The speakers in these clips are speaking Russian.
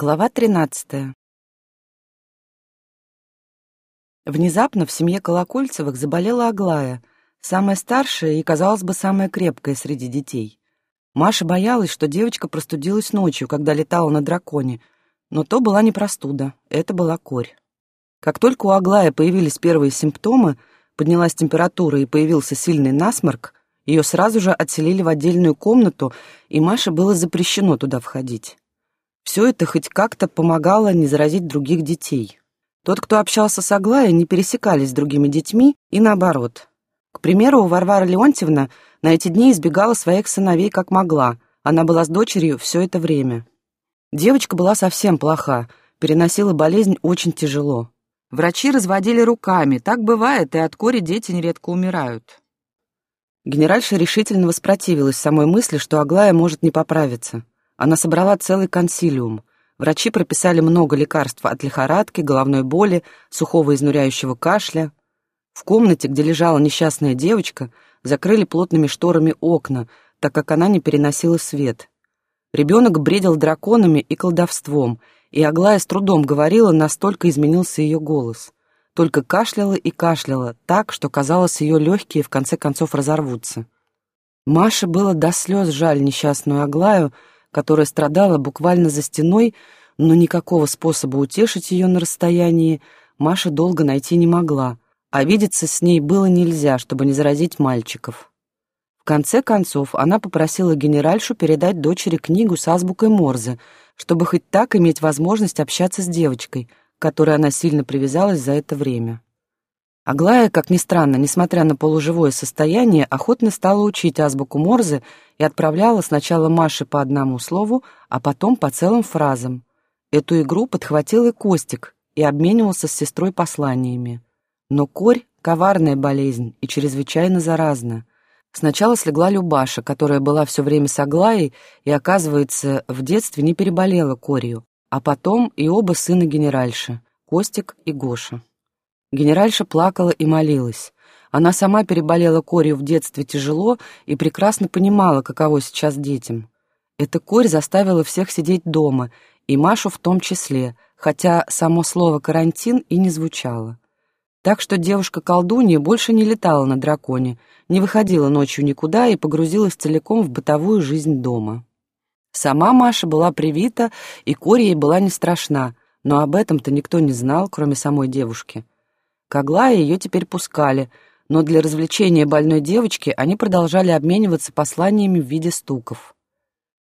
Глава 13. Внезапно в семье Колокольцевых заболела Аглая, самая старшая и, казалось бы, самая крепкая среди детей. Маша боялась, что девочка простудилась ночью, когда летала на драконе, но то была не простуда, это была корь. Как только у Аглая появились первые симптомы, поднялась температура и появился сильный насморк, ее сразу же отселили в отдельную комнату, и Маше было запрещено туда входить. Все это хоть как-то помогало не заразить других детей. Тот, кто общался с Аглаей, не пересекались с другими детьми и наоборот. К примеру, Варвара Леонтьевна на эти дни избегала своих сыновей как могла. Она была с дочерью все это время. Девочка была совсем плоха, переносила болезнь очень тяжело. Врачи разводили руками, так бывает, и от кори дети нередко умирают. Генеральша решительно воспротивилась самой мысли, что Аглая может не поправиться. Она собрала целый консилиум. Врачи прописали много лекарств от лихорадки, головной боли, сухого изнуряющего кашля. В комнате, где лежала несчастная девочка, закрыли плотными шторами окна, так как она не переносила свет. Ребенок бредил драконами и колдовством, и Аглая с трудом говорила, настолько изменился ее голос. Только кашляла и кашляла, так, что казалось, ее легкие в конце концов разорвутся. Маше было до слез жаль несчастную Аглаю, которая страдала буквально за стеной, но никакого способа утешить ее на расстоянии Маша долго найти не могла, а видеться с ней было нельзя, чтобы не заразить мальчиков. В конце концов, она попросила генеральшу передать дочери книгу с азбукой Морзе, чтобы хоть так иметь возможность общаться с девочкой, к которой она сильно привязалась за это время. Аглая, как ни странно, несмотря на полуживое состояние, охотно стала учить азбуку Морзе и отправляла сначала Маше по одному слову, а потом по целым фразам. Эту игру подхватил и Костик и обменивался с сестрой посланиями. Но корь — коварная болезнь и чрезвычайно заразна. Сначала слегла Любаша, которая была все время с Аглаей и, оказывается, в детстве не переболела корью, а потом и оба сына генеральши — Костик и Гоша. Генеральша плакала и молилась. Она сама переболела корью в детстве тяжело и прекрасно понимала, каково сейчас детям. Эта корь заставила всех сидеть дома, и Машу в том числе, хотя само слово «карантин» и не звучало. Так что девушка-колдунья больше не летала на драконе, не выходила ночью никуда и погрузилась целиком в бытовую жизнь дома. Сама Маша была привита, и корь ей была не страшна, но об этом-то никто не знал, кроме самой девушки. К ее теперь пускали, но для развлечения больной девочки они продолжали обмениваться посланиями в виде стуков.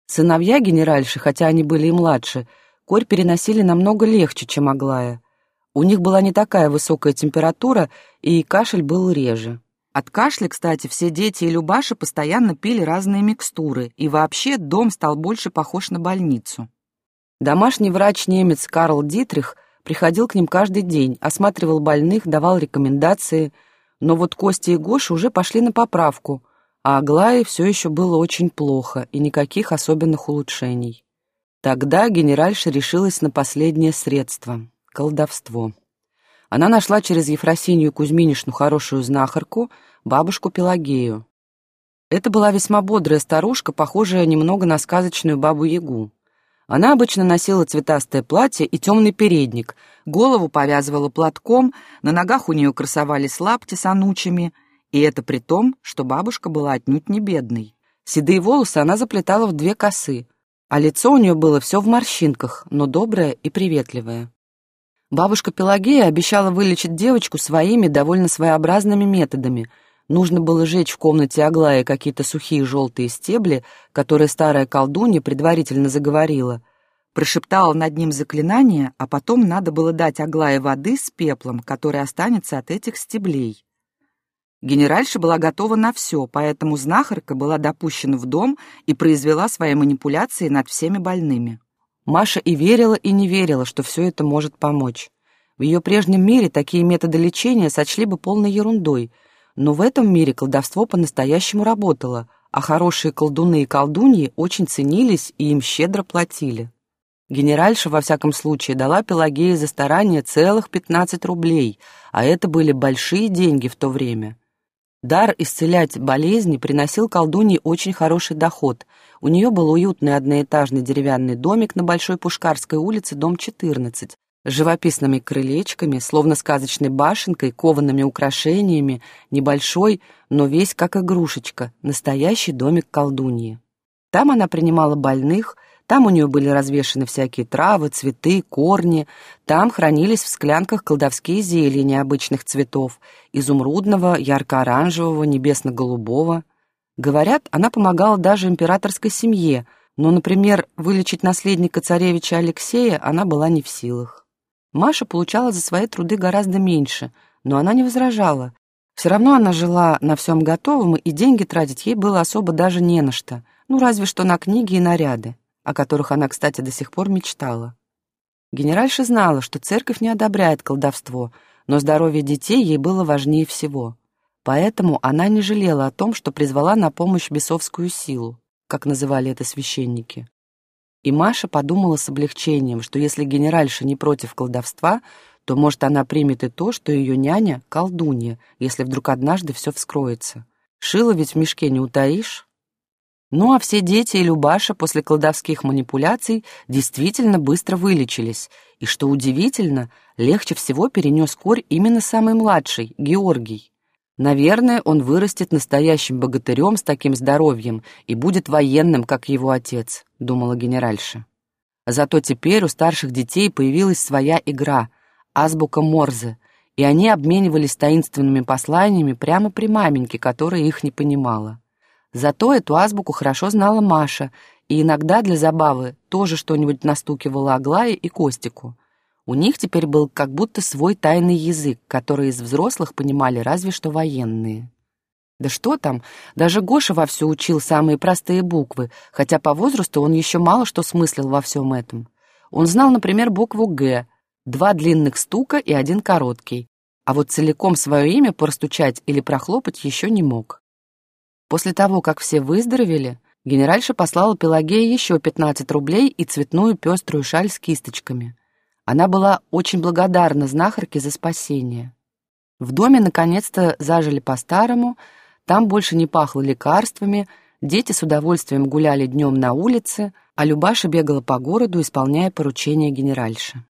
Сыновья генеральши, хотя они были и младше, корь переносили намного легче, чем Аглая. У них была не такая высокая температура, и кашель был реже. От кашля, кстати, все дети и Любаша постоянно пили разные микстуры, и вообще дом стал больше похож на больницу. Домашний врач-немец Карл Дитрих приходил к ним каждый день, осматривал больных, давал рекомендации, но вот Костя и Гоша уже пошли на поправку, а Аглае все еще было очень плохо и никаких особенных улучшений. Тогда генеральша решилась на последнее средство — колдовство. Она нашла через Ефросинью Кузьминишну хорошую знахарку, бабушку Пелагею. Это была весьма бодрая старушка, похожая немного на сказочную бабу-ягу. Она обычно носила цветастое платье и темный передник, голову повязывала платком, на ногах у нее красовались лапти с анучами, и это при том, что бабушка была отнюдь не бедной. Седые волосы она заплетала в две косы, а лицо у нее было все в морщинках, но доброе и приветливое. Бабушка Пелагея обещала вылечить девочку своими довольно своеобразными методами — Нужно было жечь в комнате Аглая какие-то сухие желтые стебли, которые старая колдунья предварительно заговорила. Прошептала над ним заклинание, а потом надо было дать Аглае воды с пеплом, который останется от этих стеблей. Генеральша была готова на все, поэтому знахарка была допущена в дом и произвела свои манипуляции над всеми больными. Маша и верила, и не верила, что все это может помочь. В ее прежнем мире такие методы лечения сочли бы полной ерундой — но в этом мире колдовство по-настоящему работало, а хорошие колдуны и колдуньи очень ценились и им щедро платили. Генеральша, во всяком случае, дала Пелагее за старание целых 15 рублей, а это были большие деньги в то время. Дар исцелять болезни приносил колдунье очень хороший доход. У нее был уютный одноэтажный деревянный домик на Большой Пушкарской улице, дом 14, живописными крылечками, словно сказочной башенкой, коваными украшениями, небольшой, но весь как игрушечка, настоящий домик колдуньи. Там она принимала больных, там у нее были развешаны всякие травы, цветы, корни. Там хранились в склянках колдовские зелья необычных цветов — изумрудного, ярко-оранжевого, небесно-голубого. Говорят, она помогала даже императорской семье, но, например, вылечить наследника царевича Алексея она была не в силах. Маша получала за свои труды гораздо меньше, но она не возражала. Все равно она жила на всем готовом, и деньги тратить ей было особо даже не на что, ну разве что на книги и наряды о которых она, кстати, до сих пор мечтала. Генеральша знала, что церковь не одобряет колдовство, но здоровье детей ей было важнее всего. Поэтому она не жалела о том, что призвала на помощь бесовскую силу, как называли это священники. И Маша подумала с облегчением, что если генеральша не против колдовства, то, может, она примет и то, что ее няня — колдунья, если вдруг однажды все вскроется. Шила ведь в мешке не утаишь. Ну а все дети и Любаша после колдовских манипуляций действительно быстро вылечились, и, что удивительно, легче всего перенес корь именно самый младший, Георгий. Наверное, он вырастет настоящим богатырем с таким здоровьем и будет военным, как его отец, думала генеральша. Зато теперь у старших детей появилась своя игра — азбука Морзе, и они обменивались таинственными посланиями прямо при маменьке, которая их не понимала. Зато эту азбуку хорошо знала Маша, и иногда для забавы тоже что-нибудь настукивала Аглае и Костику. У них теперь был как будто свой тайный язык, который из взрослых понимали разве что военные. Да что там, даже Гоша вовсю учил самые простые буквы, хотя по возрасту он еще мало что смыслил во всем этом. Он знал, например, букву «Г», два длинных стука и один короткий, а вот целиком свое имя простучать или прохлопать еще не мог. После того, как все выздоровели, генеральша послала Пелагее еще 15 рублей и цветную пеструю шаль с кисточками. Она была очень благодарна знахарке за спасение. В доме наконец-то зажили по-старому, там больше не пахло лекарствами, дети с удовольствием гуляли днем на улице, а Любаша бегала по городу, исполняя поручения генеральши.